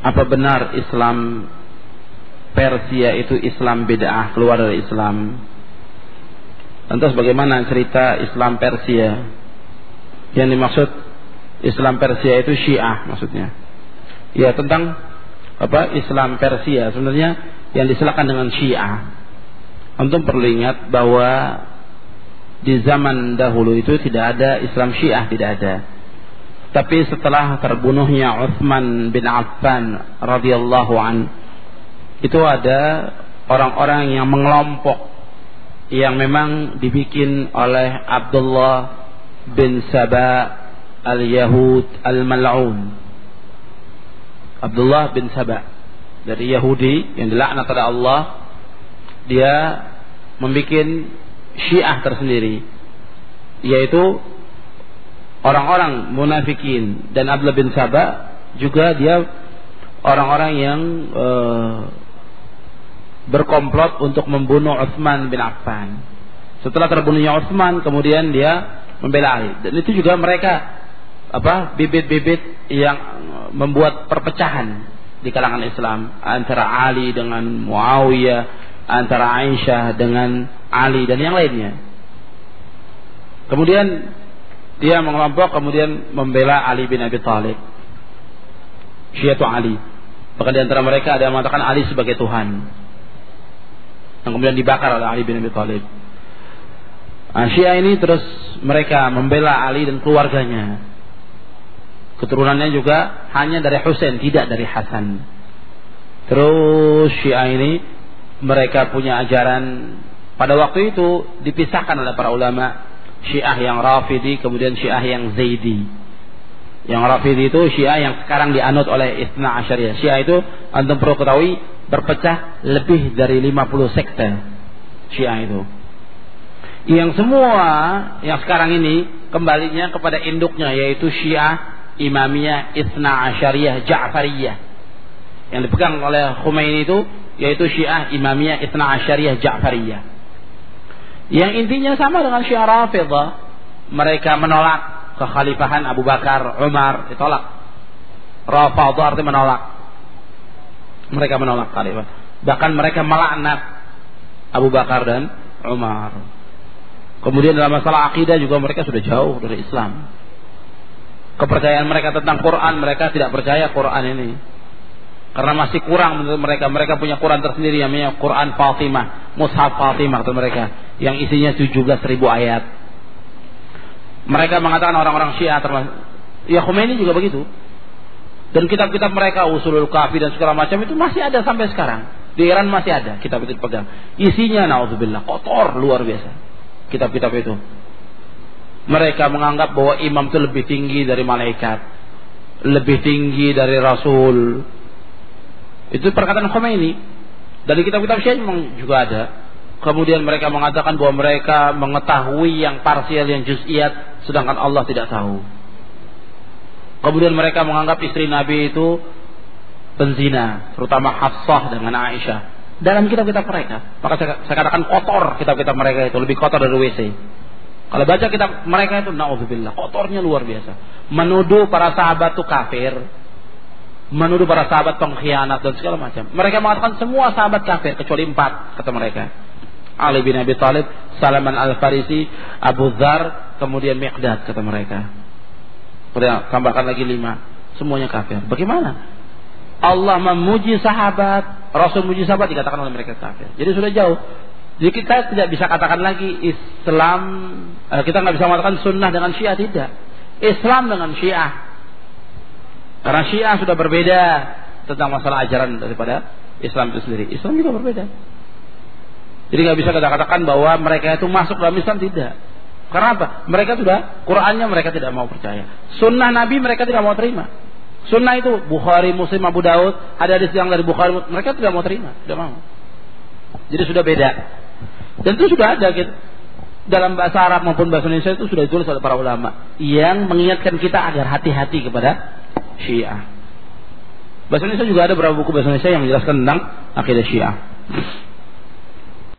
apa benar Islam Persia itu Islam bid'ah keluar dari Islam? Lantas bagaimana cerita Islam Persia? Yang dimaksud Islam Persia itu Syiah maksudnya. Ya tentang apa Islam Persia. Sebenarnya yang disilakan dengan Syiah. Untuk perlu ingat bahwa di zaman dahulu itu tidak ada Islam Syiah tidak ada tapi setelah terbunuhnya Utsman bin Affan radhiyallahu an itu ada orang-orang yang mengelompok yang memang dibikin oleh Abdullah bin Saba al-Yahud al-Mal'un. Abdullah bin Saba dari Yahudi yang dilaknat oleh Allah dia membuat Syiah tersendiri yaitu orang-orang munafikin dan Abdullah bin Sabah juga dia orang-orang yang uh, berkomplot untuk membunuh Utsman bin Affan. Setelah terbunuhnya Utsman, kemudian dia membela Ali. Dan itu juga mereka apa bibit-bibit yang membuat perpecahan di kalangan Islam antara Ali dengan Muawiyah, antara Aisyah dengan Ali dan yang lainnya. Kemudian dia mengelompok kemudian membela Ali bin Abi Thalib. Syiatu Ali. Bahkan di antara mereka ada yang mengatakan Ali sebagai Tuhan. Yang kemudian dibakar oleh Ali bin Abi Thalib. Nah, Syiah ini terus mereka membela Ali dan keluarganya. Keturunannya juga hanya dari Husain, tidak dari Hasan. Terus Syiah ini mereka punya ajaran pada waktu itu dipisahkan oleh para ulama Syiah yang Rafidi kemudian Syiah yang Zaidi. Yang Rafidi itu Syiah yang sekarang dianut oleh Isna Asyariah. Syiah itu antum perlu ketahui berpecah lebih dari 50 sekte Syiah itu. Yang semua yang sekarang ini kembalinya kepada induknya yaitu Syiah Imamiyah Isna Asyariah Ja'fariyah. Yang dipegang oleh Khomeini itu yaitu Syiah Imamiyah Isna Asyariah Ja'fariyah. Yang intinya sama dengan Syiah Rafidah. Mereka menolak kekhalifahan Abu Bakar, Umar, ditolak. Rafidah artinya menolak. Mereka menolak khalifah. Bahkan mereka melaknat Abu Bakar dan Umar. Kemudian dalam masalah akidah juga mereka sudah jauh dari Islam. Kepercayaan mereka tentang Quran, mereka tidak percaya Quran ini. Karena masih kurang menurut mereka. Mereka punya Quran tersendiri yang namanya Quran Fatimah. Mushaf Fatimah itu mereka. Yang isinya 17 ribu ayat. Mereka mengatakan orang-orang Syiah termasuk. Ya Khomeini juga begitu. Dan kitab-kitab mereka Usulul Kafi dan segala macam itu masih ada sampai sekarang. Di Iran masih ada kitab itu pegang. Isinya naudzubillah kotor luar biasa. Kitab-kitab itu. Mereka menganggap bahwa imam itu lebih tinggi dari malaikat. Lebih tinggi dari rasul itu perkataan Khomeini. Dari kitab-kitab Syiah juga ada. Kemudian mereka mengatakan bahwa mereka mengetahui yang parsial, yang juz'iyat, sedangkan Allah tidak tahu. Kemudian mereka menganggap istri Nabi itu penzina, terutama Hafsah dengan Aisyah. Dalam kitab-kitab mereka. Maka saya, saya katakan kotor kitab-kitab mereka itu, lebih kotor dari WC. Kalau baca kitab mereka itu, na'udzubillah, kotornya luar biasa. Menuduh para sahabat itu kafir, menuduh para sahabat pengkhianat dan segala macam. Mereka mengatakan semua sahabat kafir kecuali empat kata mereka. Ali bin Abi Thalib, Salaman Al Farisi, Abu Dhar, kemudian Miqdad kata mereka. Kemudian tambahkan lagi lima, semuanya kafir. Bagaimana? Allah memuji sahabat, Rasul memuji sahabat dikatakan oleh mereka kafir. Jadi sudah jauh. Jadi kita tidak bisa katakan lagi Islam, eh, kita nggak bisa mengatakan sunnah dengan syiah tidak. Islam dengan syiah karena Syiah sudah berbeda tentang masalah ajaran daripada Islam itu sendiri. Islam juga berbeda. Jadi nggak bisa kita katakan bahwa mereka itu masuk dalam Islam tidak. Karena apa? Mereka sudah Qurannya mereka tidak mau percaya. Sunnah Nabi mereka tidak mau terima. Sunnah itu Bukhari, Muslim, Abu Daud, ada hadis yang dari Bukhari, mereka tidak mau terima, tidak mau. Jadi sudah beda. Dan itu sudah ada gitu. Dalam bahasa Arab maupun bahasa Indonesia itu sudah ditulis oleh para ulama yang mengingatkan kita agar hati-hati kepada Syiah. Bahasa Indonesia juga ada beberapa buku bahasa Indonesia yang menjelaskan tentang akidah Syiah.